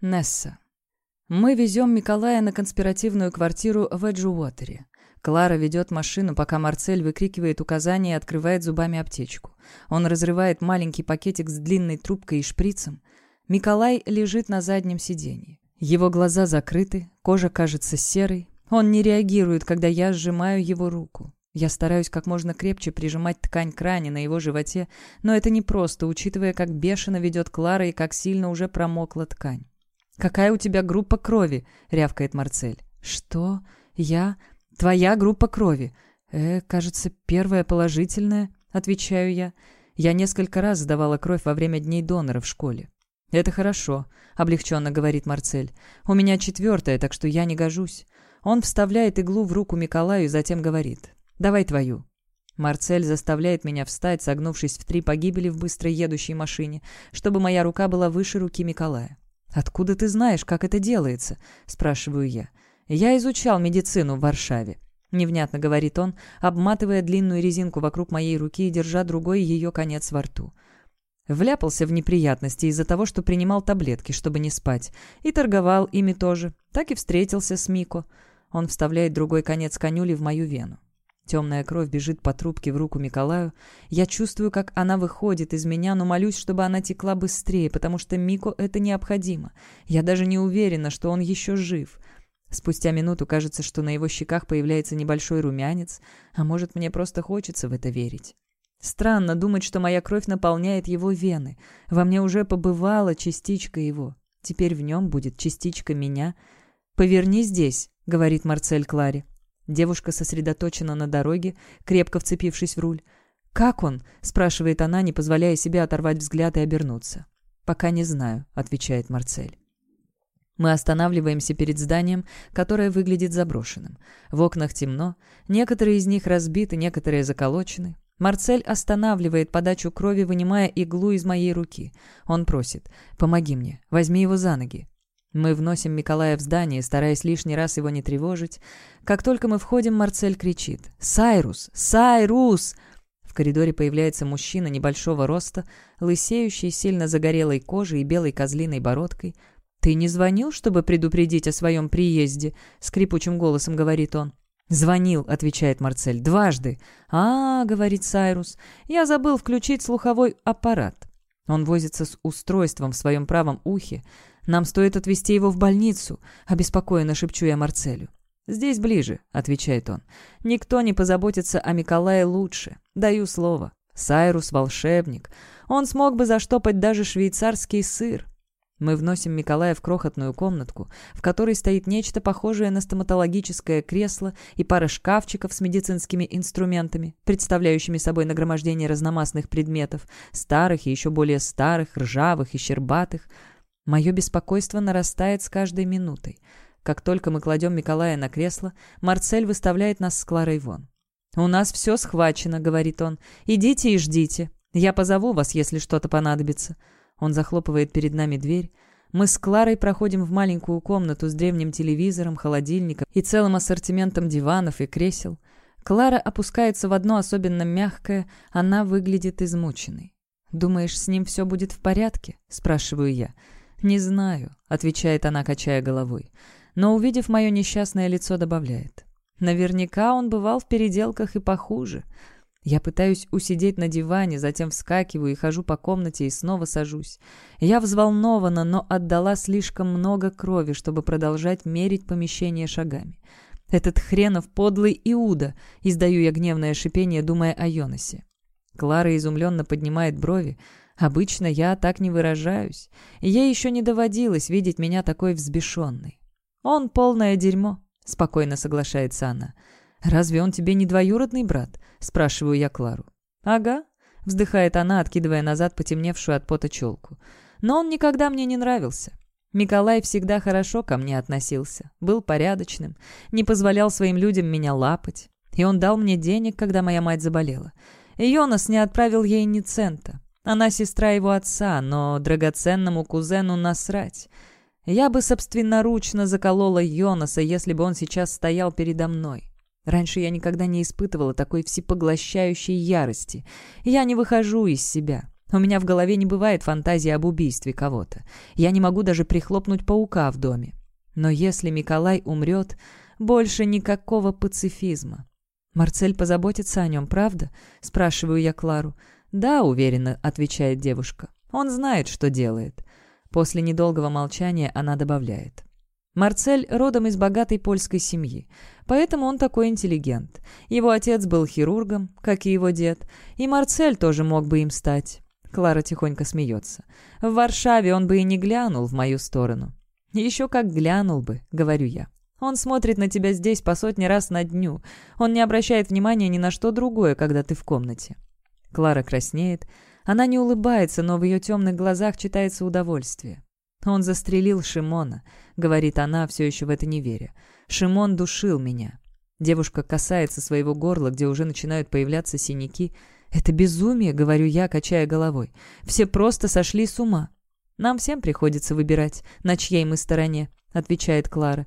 Несса. Мы везем Николая на конспиративную квартиру в Эджуотере. Клара ведет машину, пока Марцель выкрикивает указания и открывает зубами аптечку. Он разрывает маленький пакетик с длинной трубкой и шприцем. Николай лежит на заднем сиденье. Его глаза закрыты, кожа кажется серой. Он не реагирует, когда я сжимаю его руку. Я стараюсь как можно крепче прижимать ткань к ране на его животе, но это непросто, учитывая, как бешено ведет Клара и как сильно уже промокла ткань. «Какая у тебя группа крови?» — рявкает Марцель. «Что? Я? Твоя группа крови?» «Э, кажется, первая положительная», — отвечаю я. Я несколько раз сдавала кровь во время дней донора в школе. «Это хорошо», — облегченно говорит Марцель. «У меня четвертая, так что я не гожусь». Он вставляет иглу в руку Миколаю и затем говорит. «Давай твою». Марцель заставляет меня встать, согнувшись в три погибели в быстро едущей машине, чтобы моя рука была выше руки Миколая. «Откуда ты знаешь, как это делается?» – спрашиваю я. «Я изучал медицину в Варшаве», — невнятно говорит он, обматывая длинную резинку вокруг моей руки и держа другой ее конец во рту. Вляпался в неприятности из-за того, что принимал таблетки, чтобы не спать, и торговал ими тоже. Так и встретился с Мико. Он вставляет другой конец конюли в мою вену. Темная кровь бежит по трубке в руку Миколаю. Я чувствую, как она выходит из меня, но молюсь, чтобы она текла быстрее, потому что Мико это необходимо. Я даже не уверена, что он еще жив. Спустя минуту кажется, что на его щеках появляется небольшой румянец, а может, мне просто хочется в это верить. Странно думать, что моя кровь наполняет его вены. Во мне уже побывала частичка его. Теперь в нем будет частичка меня. «Поверни здесь», — говорит Марцель Кларе. Девушка сосредоточена на дороге, крепко вцепившись в руль. «Как он?» — спрашивает она, не позволяя себе оторвать взгляд и обернуться. «Пока не знаю», — отвечает Марцель. Мы останавливаемся перед зданием, которое выглядит заброшенным. В окнах темно, некоторые из них разбиты, некоторые заколочены. Марцель останавливает подачу крови, вынимая иглу из моей руки. Он просит «Помоги мне, возьми его за ноги». Мы вносим Николая в здание, стараясь лишний раз его не тревожить. Как только мы входим, Марцель кричит «Сайрус! Сайрус!» В коридоре появляется мужчина небольшого роста, лысеющий, сильно загорелой кожей и белой козлиной бородкой. «Ты не звонил, чтобы предупредить о своем приезде?» — скрипучим голосом говорит он. «Звонил», — отвечает Марцель, — «дважды». «А, — говорит Сайрус, — я забыл включить слуховой аппарат». Он возится с устройством в своем правом ухе. Нам стоит отвезти его в больницу», — обеспокоенно шепчу я Марцелю. «Здесь ближе», — отвечает он. «Никто не позаботится о Миколае лучше. Даю слово. Сайрус — волшебник. Он смог бы заштопать даже швейцарский сыр». Мы вносим Миколая в крохотную комнатку, в которой стоит нечто похожее на стоматологическое кресло и пара шкафчиков с медицинскими инструментами, представляющими собой нагромождение разномастных предметов, старых и еще более старых, ржавых и щербатых. Мое беспокойство нарастает с каждой минутой. Как только мы кладем Николая на кресло, Марцель выставляет нас с Кларой вон. «У нас все схвачено», — говорит он. «Идите и ждите. Я позову вас, если что-то понадобится». Он захлопывает перед нами дверь. Мы с Кларой проходим в маленькую комнату с древним телевизором, холодильником и целым ассортиментом диванов и кресел. Клара опускается в одно особенно мягкое, она выглядит измученной. «Думаешь, с ним все будет в порядке?» – спрашиваю я. «Не знаю», — отвечает она, качая головой. Но, увидев мое несчастное лицо, добавляет. «Наверняка он бывал в переделках и похуже. Я пытаюсь усидеть на диване, затем вскакиваю и хожу по комнате и снова сажусь. Я взволнована, но отдала слишком много крови, чтобы продолжать мерить помещение шагами. Этот хренов подлый Иуда, издаю я гневное шипение, думая о Йонасе. Клара изумленно поднимает брови. Обычно я так не выражаюсь. Ей еще не доводилось видеть меня такой взбешенной. «Он полное дерьмо», — спокойно соглашается она. «Разве он тебе не двоюродный брат?» — спрашиваю я Клару. «Ага», — вздыхает она, откидывая назад потемневшую от пота челку. «Но он никогда мне не нравился. Николай всегда хорошо ко мне относился, был порядочным, не позволял своим людям меня лапать. И он дал мне денег, когда моя мать заболела. И Йонас не отправил ей ни цента. Она сестра его отца, но драгоценному кузену насрать. Я бы собственноручно заколола Йонаса, если бы он сейчас стоял передо мной. Раньше я никогда не испытывала такой всепоглощающей ярости. Я не выхожу из себя. У меня в голове не бывает фантазии об убийстве кого-то. Я не могу даже прихлопнуть паука в доме. Но если Николай умрет, больше никакого пацифизма. «Марцель позаботится о нем, правда?» — спрашиваю я Клару. «Да, уверенно», — отвечает девушка. «Он знает, что делает». После недолгого молчания она добавляет. Марцель родом из богатой польской семьи, поэтому он такой интеллигент. Его отец был хирургом, как и его дед, и Марцель тоже мог бы им стать. Клара тихонько смеется. В Варшаве он бы и не глянул в мою сторону. «Еще как глянул бы», — говорю я. Он смотрит на тебя здесь по сотни раз на дню. Он не обращает внимания ни на что другое, когда ты в комнате». Клара краснеет. Она не улыбается, но в ее темных глазах читается удовольствие. «Он застрелил Шимона», — говорит она, все еще в это не веря. «Шимон душил меня». Девушка касается своего горла, где уже начинают появляться синяки. «Это безумие», — говорю я, качая головой. «Все просто сошли с ума». «Нам всем приходится выбирать, на чьей мы стороне», — отвечает Клара.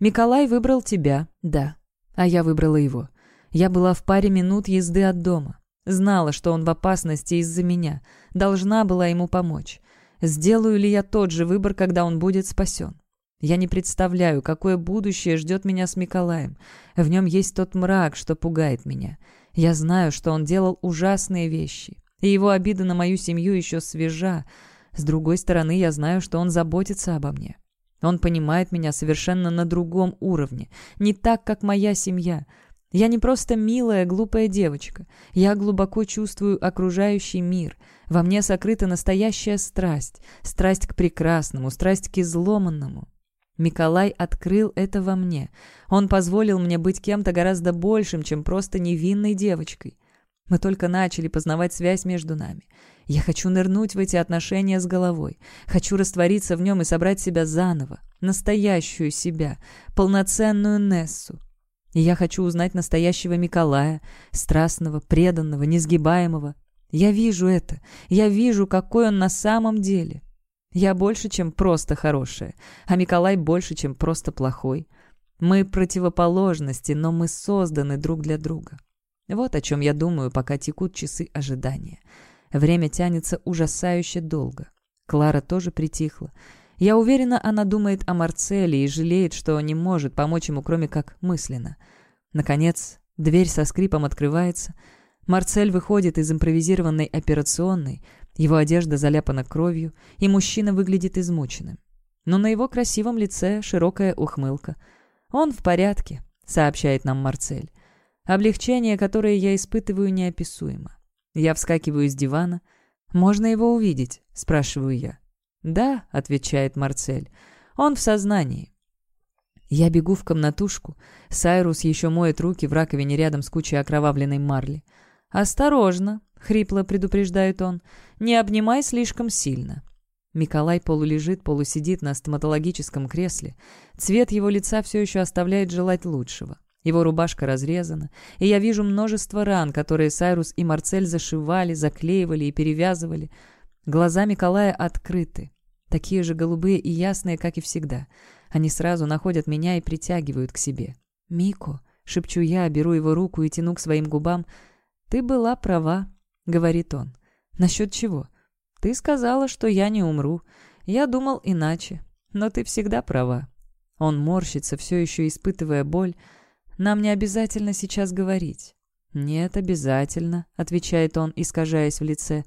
«Миколай выбрал тебя, да, а я выбрала его. Я была в паре минут езды от дома. Знала, что он в опасности из-за меня. Должна была ему помочь. Сделаю ли я тот же выбор, когда он будет спасен? Я не представляю, какое будущее ждет меня с Миколаем. В нем есть тот мрак, что пугает меня. Я знаю, что он делал ужасные вещи, и его обида на мою семью еще свежа. С другой стороны, я знаю, что он заботится обо мне. Он понимает меня совершенно на другом уровне, не так, как моя семья. Я не просто милая, глупая девочка. Я глубоко чувствую окружающий мир. Во мне сокрыта настоящая страсть. Страсть к прекрасному, страсть к изломанному. Миколай открыл это во мне. Он позволил мне быть кем-то гораздо большим, чем просто невинной девочкой. Мы только начали познавать связь между нами. Я хочу нырнуть в эти отношения с головой. Хочу раствориться в нем и собрать себя заново. Настоящую себя. Полноценную Нессу. И я хочу узнать настоящего Миколая, страстного, преданного, несгибаемого. Я вижу это. Я вижу, какой он на самом деле. Я больше, чем просто хорошая, а Миколай больше, чем просто плохой. Мы противоположности, но мы созданы друг для друга. Вот о чем я думаю, пока текут часы ожидания. Время тянется ужасающе долго. Клара тоже притихла. Я уверена, она думает о Марцеле и жалеет, что не может помочь ему, кроме как мысленно. Наконец, дверь со скрипом открывается. Марцель выходит из импровизированной операционной, его одежда заляпана кровью, и мужчина выглядит измученным. Но на его красивом лице широкая ухмылка. «Он в порядке», — сообщает нам Марцель. Облегчение, которое я испытываю, неописуемо. Я вскакиваю с дивана. «Можно его увидеть?» — спрашиваю я. «Да», — отвечает Марцель. «Он в сознании». Я бегу в комнатушку. Сайрус еще моет руки в раковине рядом с кучей окровавленной марли. «Осторожно», — хрипло предупреждает он. «Не обнимай слишком сильно». Миколай полулежит, полусидит на стоматологическом кресле. Цвет его лица все еще оставляет желать лучшего. Его рубашка разрезана, и я вижу множество ран, которые Сайрус и Марцель зашивали, заклеивали и перевязывали. Глаза Николая открыты, такие же голубые и ясные, как и всегда. Они сразу находят меня и притягивают к себе. «Мико», — шепчу я, беру его руку и тяну к своим губам. «Ты была права», — говорит он. «Насчет чего?» «Ты сказала, что я не умру. Я думал иначе, но ты всегда права». Он морщится, все еще испытывая боль, — нам не обязательно сейчас говорить». «Нет, обязательно», — отвечает он, искажаясь в лице.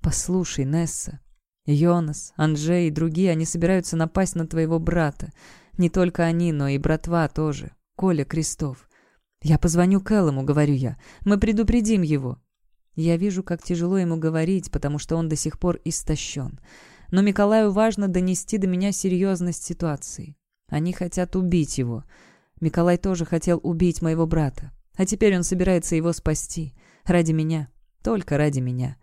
«Послушай, Несса, Йонас, Анджей и другие, они собираются напасть на твоего брата. Не только они, но и братва тоже. Коля Крестов. Я позвоню Кэллому, говорю я. Мы предупредим его». Я вижу, как тяжело ему говорить, потому что он до сих пор истощен. Но Николаю важно донести до меня серьезность ситуации. Они хотят убить его. Николай тоже хотел убить моего брата. А теперь он собирается его спасти. Ради меня. Только ради меня.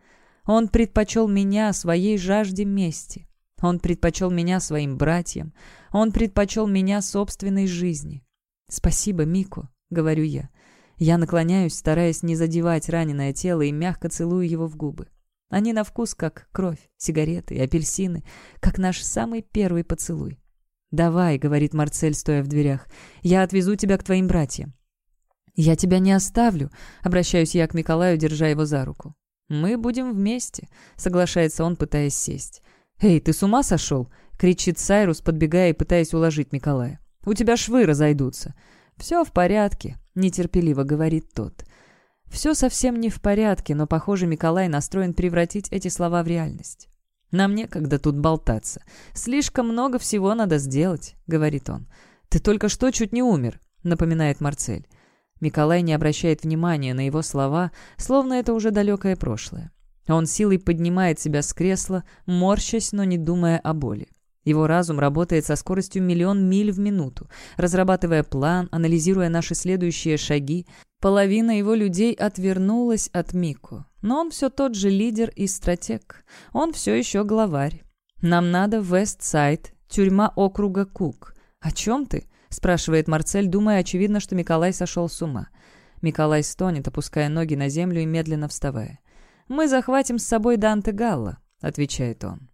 Он предпочел меня своей жажде мести. Он предпочел меня своим братьям. Он предпочел меня собственной жизни. «Спасибо, Мико», — говорю я. Я наклоняюсь, стараясь не задевать раненое тело и мягко целую его в губы. Они на вкус как кровь, сигареты апельсины, как наш самый первый поцелуй. «Давай», — говорит Марцель, стоя в дверях, — «я отвезу тебя к твоим братьям». «Я тебя не оставлю», — обращаюсь я к Николаю, держа его за руку. «Мы будем вместе», — соглашается он, пытаясь сесть. «Эй, ты с ума сошел?» — кричит Сайрус, подбегая и пытаясь уложить Николая. «У тебя швы разойдутся». «Все в порядке», — нетерпеливо говорит тот. Все совсем не в порядке, но, похоже, Николай настроен превратить эти слова в реальность. «Нам некогда тут болтаться. Слишком много всего надо сделать», — говорит он. «Ты только что чуть не умер», — напоминает Марцель. Николай не обращает внимания на его слова, словно это уже далекое прошлое. Он силой поднимает себя с кресла, морщась, но не думая о боли. Его разум работает со скоростью миллион миль в минуту, разрабатывая план, анализируя наши следующие шаги. Половина его людей отвернулась от Мико, но он все тот же лидер и стратег. Он все еще главарь. «Нам надо Вест-Сайд, тюрьма округа Кук. О чем ты?» — спрашивает Марцель, думая, очевидно, что Николай сошел с ума. Николай стонет, опуская ноги на землю и медленно вставая. «Мы захватим с собой Данте Галла», — отвечает он.